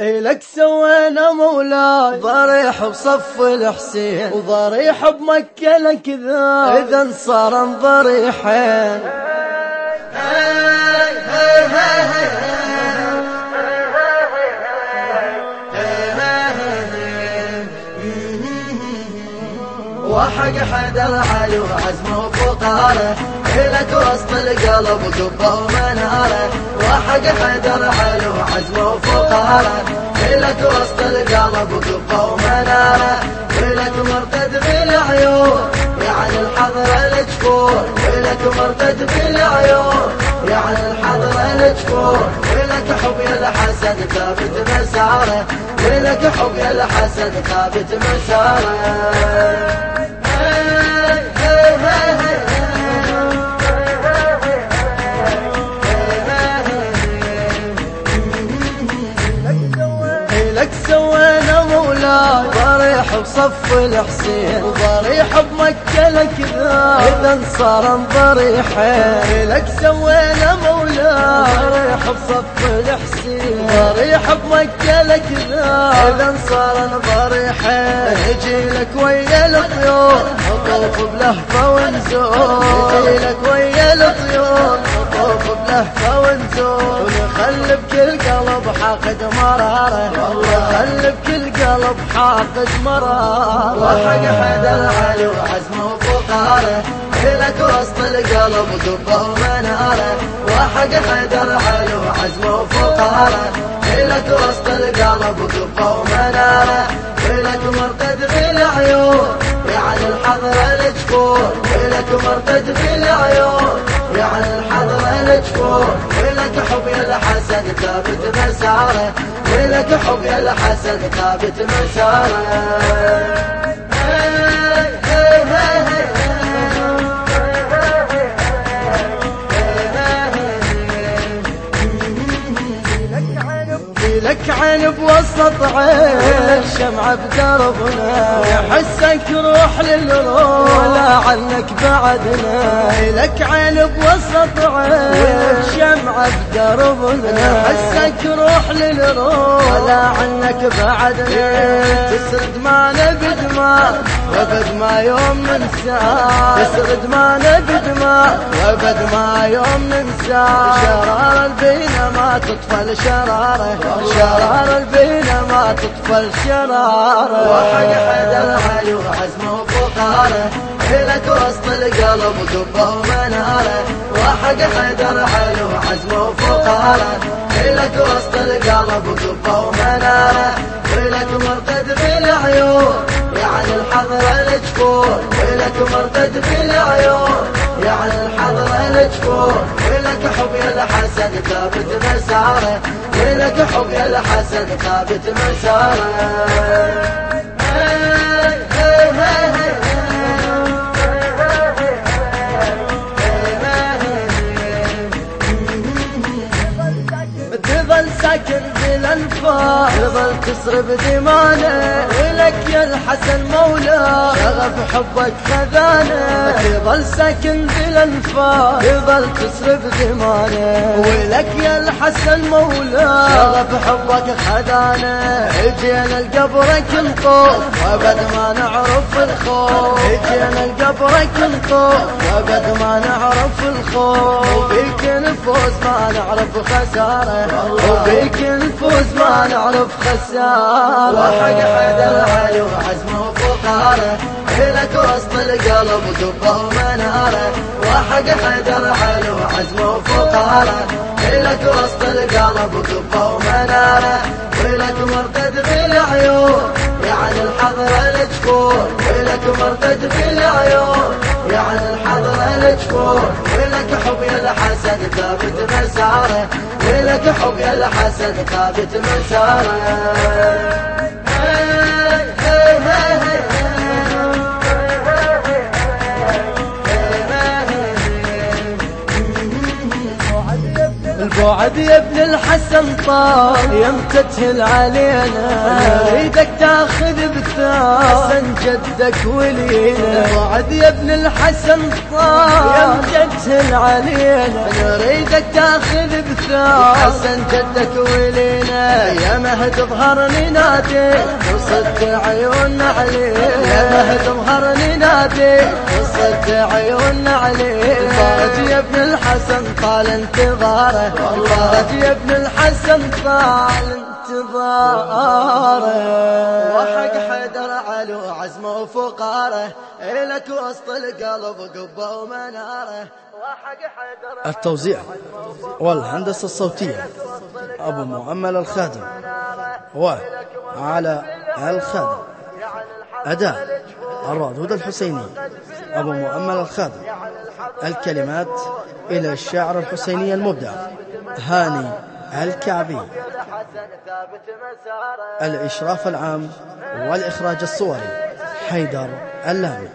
إلك سوينا مولاي. ضريح بصف الحسين. وضريح بمكة لك ذا. إذا صار ضريحين. وحق حدر علي وعزمه وفقاره لك وسط القلب وقبه ومناره وحق حدر علي وعزمه وفقاره لك وسط القلب وقبه ومناره لك مرتد في العيون يعني الحضرة الجفور لك مرتد في العيون يعني الحضرة الجفور لك حب يا الحسن ثابت مساره. لك حب يا الحسن ثابت مساره. بصف الحسين وضريح بمكة لك ذا إذا صار ضريحين. لك سوينا مولاي ضريح بصف الحسين ضريح بمكة لك ذا إذا صار ضريحين. نجي لك ويا الطيور. نطوف بلهفة ونزور نجي لك ويا الطيور. نطوف بلهفة ونزور ونخلي بكل قلب حاقد مراره. خلي بكل قلب حاقد مراره. وحق حد العلي وعزمه وفقاره. لك وسط القلب دبه ومناره وحق حد العلي وعزمه وفقاره. لك وسط القلب دبه ومناره لك مرتد في العيون يعني الحضرة الجفور لك مرتد في العيون يعني الحضرة الجفور ثابت مساره لك حب يا الحسن ثابت مساره لك عين بوسط عين شمعة بدربنا يحسك روح للروح ولا عنك بعدنا. لك عين بوسط عين شمعة بدربنا يحسك روح للروح. ولا عنك بعدنا. تسرد ما نبد ما وابد ما يوم ننسى. تسرد ما نبد ما وابد ما يوم ننسى. شرار البينا ما تطفى شراره. شرار البينا ما تطفى الشراره وحق حد العلي وعزمه وفقاره لك وسط القلب ومناره وحق حيدر علي وعزمه وفقاره لك وسط القلب وقبه ومناره لك مرتد في العيون يعني الحضرة الجفور لك مرتد في العيون يعني الحضرة الجفور لك حب يا الحسن ثابت مساره. لك حب يا الحسن ثابت مساره. تظل تسرب دمانه ولك يا الحسن مولا شغف حبك خذانة. تظل ساكن في الانفاق تظل تسرب دمانه ولك يا الحسن مولا شغف حبك خذانة. اجينا لقبرك نطوف وابد ما نعرف الخوف. اجينا لقبرك نطوف وابد ما نعرف الخوف. وفيك نفوز ما نعرف خسارة. وبيك نفوز ما نعرف خسارة. وحق حد العلي وعزمه وفقاره لك وسط القلب وقبه ومناره وحق حد العلي وعزمه وفقاره لك وسط القلب وقبه ومناره ولك مرتد في العيون يعني الحضرة الجفور. ولك مرتد في العيون يعني الحضرة الجفور. ولك حب الحسن ثابت مساره ولك حب يا الحسن ثابت مساره. البعد يا ابن الحسن طال يمتى تهل علينا. أريدك تاخذ بثار. حسن جدك ولينا. البعد يا ابن الحسن طال يمتى تهل علينا. أريدك تاخذ بثار. حسن جدك ولينا. يا مهد ظهرني نادي. وصدت عيون علي يا مهد ظهرني نادي. وصدت عيون علي الفرج يا ابن الحسن طال انتظاره. الفرج يا ابن الحسن طال انتظاره. وحق حيدر علو عزمه وفقاره إلك وسط القلب قبه ومناره. التوزيع والهندسة الصوتية. أبو مؤمل الخادم. وعلى الخادم. أداء الرادود الحسيني. أبو مؤمل الخادم الكلمات إلى الشاعر الحسيني المبدع هاني الكعبي. الإشراف العام والإخراج الصوري حيدر اللامي